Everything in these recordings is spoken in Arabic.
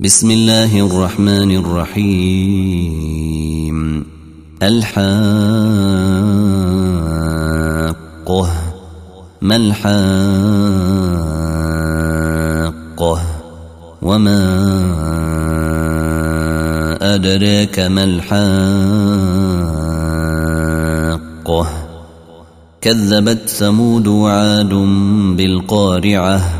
بسم الله الرحمن الرحيم الحاقه ما الحاقه وما أدراك ما الحاقه كذبت ثمود وعاد بالقارعه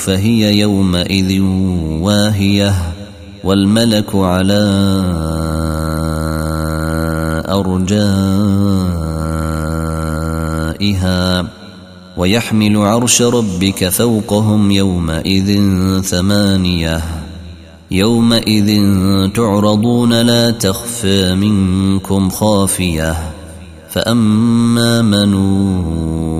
فهي يومئذ واهية والملك على أرجائها ويحمل عرش ربك فوقهم يومئذ ثمانية يومئذ تعرضون لا تخفى منكم خافية فأما منون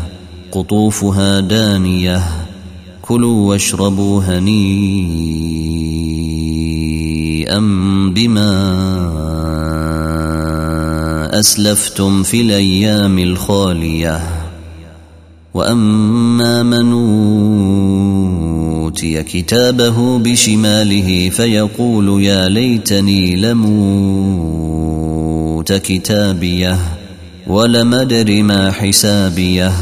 قطوفها دانية. كلوا واشربوا هنيئا بما أسلفتم في الأيام الخالية. وأما من أوتي كتابه بشماله فيقول يا ليتني لموت كتابيه ولم أدر ما حسابيه.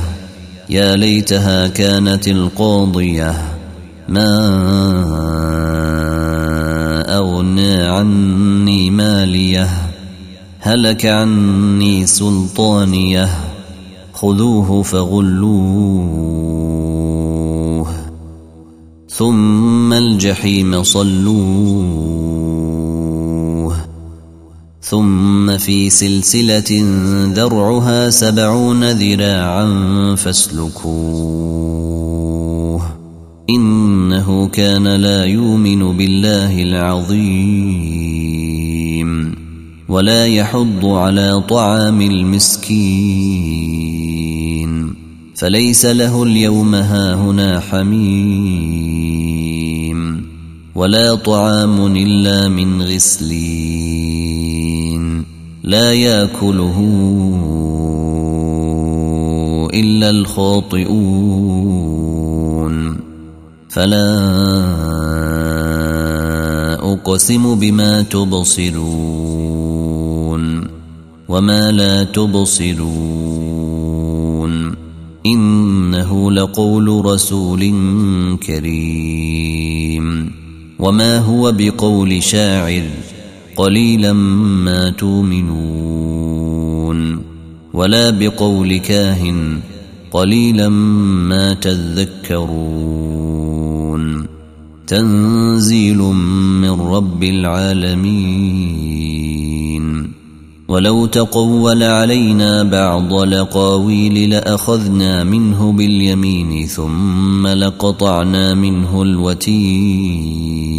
يا ليتها كانت القاضية. ما أغنى عني مالية. هلك عني سلطانية. خذوه فغلوه. ثم الجحيم صلوه. ثم في سلسلة ذرعها سبعون ذراعا فاسلكوه. إنه كان لا يؤمن بالله العظيم. ولا يحض على طعام المسكين. فليس له اليوم هاهنا حميم. ولا طعام إلا من غسلين. لا ياكله إلا الخاطئون. فلا أقسم بما تبصرون وما لا تبصرون. إنه لقول رسول كريم. وما هو بقول شاعر قليلا ما تؤمنون. ولا بقول كاهن قليلا ما تذكرون. تنزيل من رب العالمين. ولو تقول علينا بعض لقاويل لأخذنا منه باليمين ثم لقطعنا منه الوتين.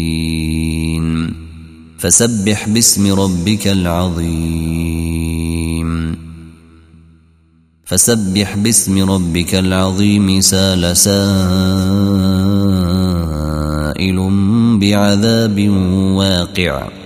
فسبح باسم ربك العظيم. فسبح باسم ربك العظيم سال سائل بعذاب واقع.